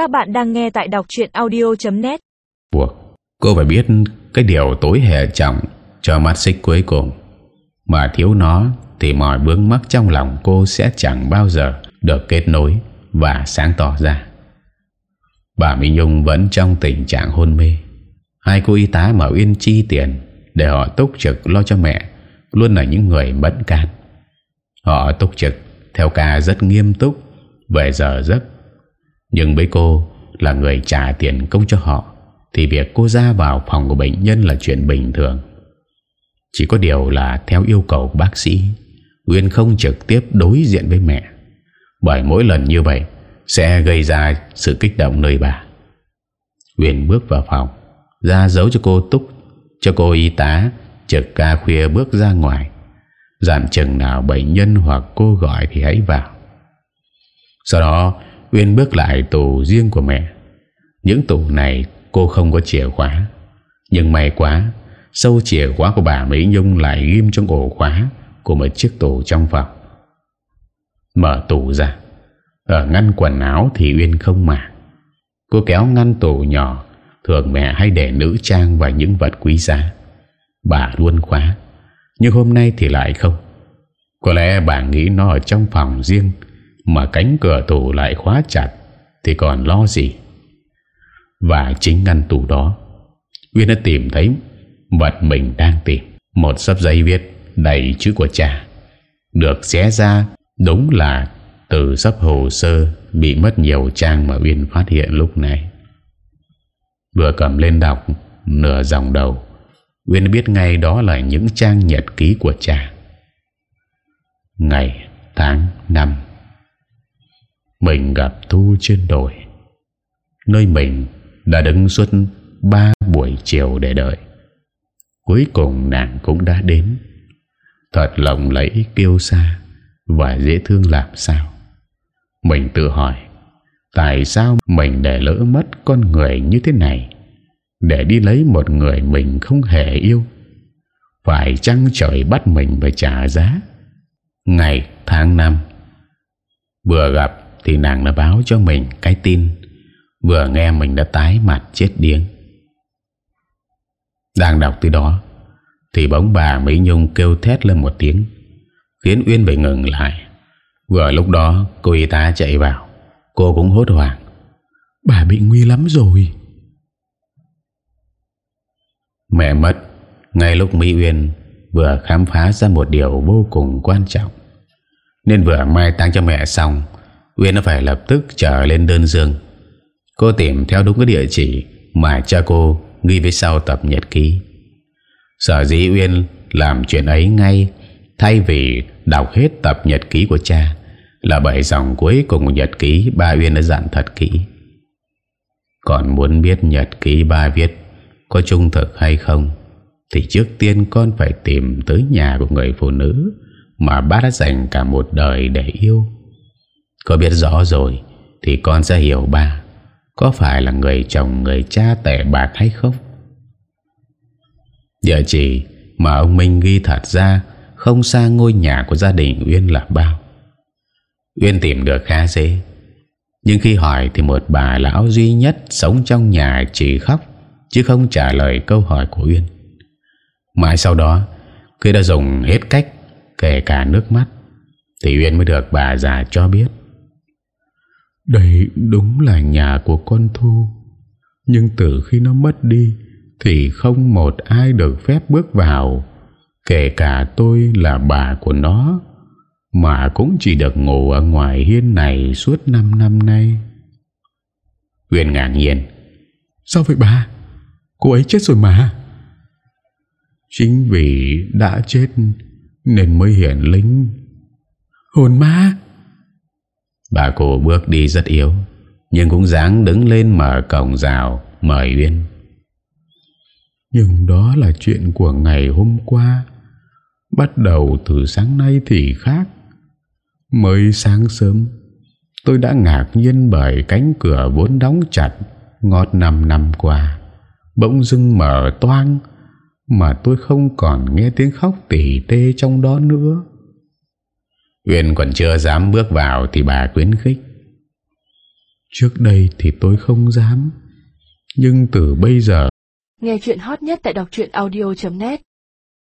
Các bạn đang nghe tại đọc chuyện audio.net buộc Cô phải biết cái điều tối hệ trọng cho mắt xích cuối cùng Mà thiếu nó thì mọi bướng mắc trong lòng cô sẽ chẳng bao giờ được kết nối và sáng tỏ ra. Bà Minh Nhung vẫn trong tình trạng hôn mê. Hai cô y tá mở Uyên chi tiền để họ túc trực lo cho mẹ luôn là những người bận can. Họ túc trực theo ca rất nghiêm túc về giờ giấc. Nhưng với cô là người trả tiền công cho họ, thì việc cô ra vào phòng của bệnh nhân là chuyện bình thường. Chỉ có điều là theo yêu cầu của bác sĩ, Uyên không trực tiếp đối diện với mẹ. Bởi mỗi lần như vậy Sẽ gây ra sự kích động nơi bà. Uyên bước vào phòng, Ra dấu cho cô túc, Cho cô y tá Trực ca khuya bước ra ngoài. Giảm chừng nào bệnh nhân hoặc cô gọi thì hãy vào. Sau đó Uyên bước lại tủ riêng của mẹ. Những tủ này cô không có chìa khóa. Nhưng may quá, Sâu chìa khóa của bà Mỹ Nhung lại ghim trong ổ khóa Của một chiếc tủ trong phòng. Mở tủ ra. Ở ngăn quần áo thì Uyên không mà. Cô kéo ngăn tủ nhỏ, Thường mẹ hay để nữ trang và những vật quý giá. Bà luôn khóa, Nhưng hôm nay thì lại không. Có lẽ bà nghĩ nó ở trong phòng riêng mà cánh cửa tủ lại khóa chặt Thì còn lo gì? Và chính ngăn tủ đó Uyên đã tìm thấy Vật mình đang tìm. Một sấp giấy viết đầy chữ của cha Được xé ra Đúng là từ sắp hồ sơ Bị mất nhiều trang mà Uyên phát hiện lúc này. Vừa cầm lên đọc Nửa dòng đầu Uyên biết ngay đó là những trang nhật ký của cha. Ngày, tháng, năm. Mình gặp Thu trên đồi Nơi mình đã đứng suốt ba buổi chiều để đợi. Cuối cùng nàng cũng đã đến. Thật lộng lẫy kiêu xa Và dễ thương làm sao. Mình tự hỏi, Tại sao mình để lỡ mất con người như thế này? Để đi lấy một người mình không hề yêu. Phải chăng trời bắt mình phải trả giá? Ngày tháng năm, Vừa gặp thì nàng đã báo cho mình cái tin. Vừa nghe mình đã tái mặt chết điếng. Đang đọc từ đó, Thì bóng bà Mỹ Nhung kêu thét lên một tiếng, Khiến Uyên phải ngừng lại. Vừa lúc đó, cô y tá chạy vào. Cô cũng hốt hoảng. Bà bị nguy lắm rồi. Mẹ mất, Ngay lúc Mỹ Uyên Vừa khám phá ra một điều vô cùng quan trọng. Nên vừa mai táng cho mẹ xong Uyên đã phải lập tức trở lên đơn dương. Cô tìm theo đúng cái địa chỉ Mà cha cô ghi với sau tập nhật ký. Sở dĩ Uyên làm chuyện ấy ngay, Thay vì đọc hết tập nhật ký của cha, Là bởi dòng cuối cùng của nhật ký Ba Uyên đã dặn thật kỹ. Còn muốn biết nhật ký ba viết Có trung thực hay không, Thì trước tiên con phải tìm tới nhà của người phụ nữ Mà ba đã dành cả một đời để yêu. Có biết rõ rồi, Thì con sẽ hiểu ba. Có phải là người chồng, người cha tệ bạc hay không? Địa chỉ mà ông Minh ghi thật ra Không xa ngôi nhà của gia đình Uyên là bao. Uyên tìm được khá dễ. Nhưng khi hỏi thì một bà lão duy nhất Sống trong nhà chỉ khóc, Chứ không trả lời câu hỏi của Uyên. Mãi sau đó, Khi đã dùng hết cách, Kể cả nước mắt, Thì Uyên mới được bà già cho biết đây đúng là nhà của con Thu. Nhưng từ khi nó mất đi Thì không một ai được phép bước vào Kể cả tôi là bà của nó Mà cũng chỉ được ngủ ở ngoài hiên này Suốt 5 năm nay. Huyền ngạc nhiên. Sao vậy bà? Cô ấy chết rồi mà. Chính vì đã chết Nên mới hiện linh Hồn ma Bà cô bước đi rất yếu, Nhưng cũng dáng đứng lên mở cổng rào, Mời Uyên. Nhưng đó là chuyện của ngày hôm qua. Bắt đầu từ sáng nay thì khác. Mới sáng sớm, Tôi đã ngạc nhiên bởi cánh cửa vốn đóng chặt Ngọt năm năm qua. Bỗng dưng mở toang, Mà tôi không còn nghe tiếng khóc tỉ tê trong đó nữa. Uyên còn chưa dám bước vào Thì bà khuyến khích. Trước đây thì tôi không dám, Nhưng từ bây giờ Nghe chuyện hot nhất tại đọc audio.net